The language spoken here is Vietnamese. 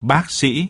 bác sĩ